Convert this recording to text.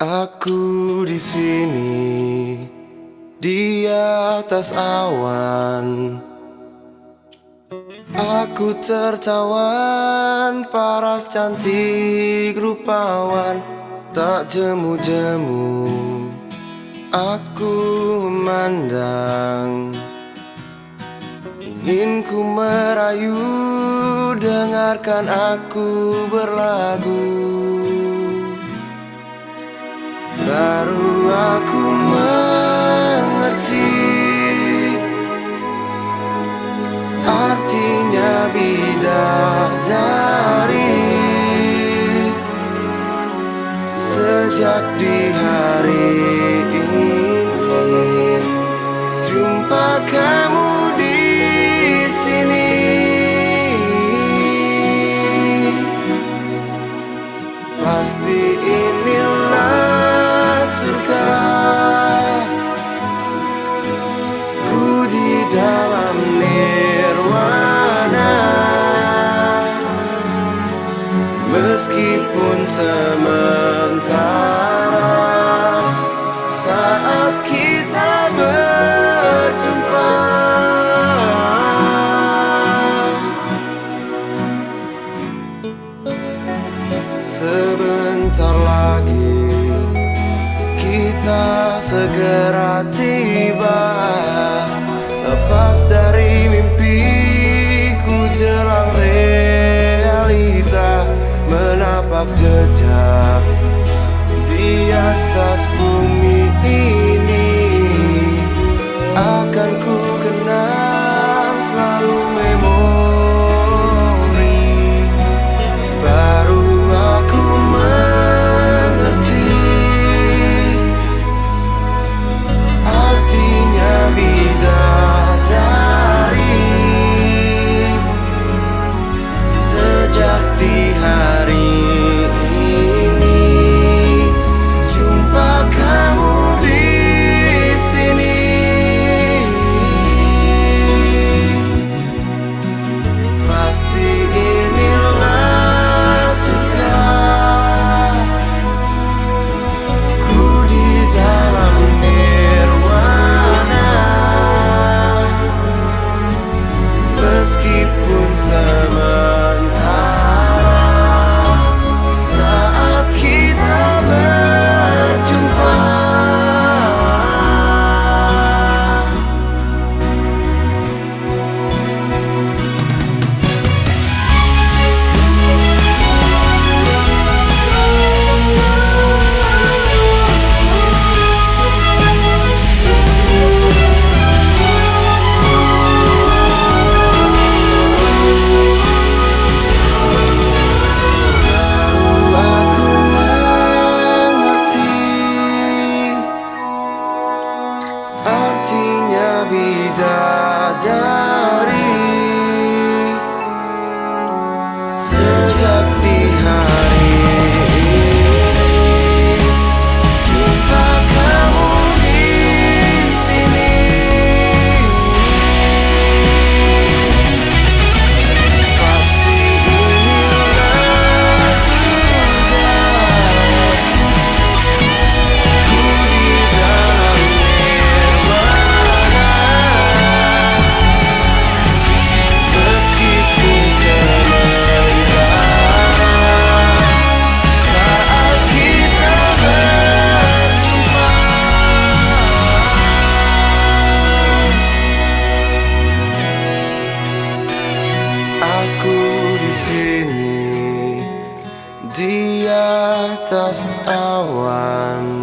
Aku di sini di atas awan. Aku tertawan paras cantik rupawan tak jemu-jemu. Aku memandang Ingin ku merayu Dengarkan aku berlagu Baru aku mengerti Artinya bidadari. Sejak di hari ini Jumpa kamu di sini. Pasti inilah surga. Ku di dalam nirwana. Meskipun sementara Saat kita berjumpa. Sebentar kita segera tiba. Lepas dari mimpiku jelang realita Menapak jejak di atas bumi ini. Akan ku kenang selalu Artinya bidadari sini di atas awan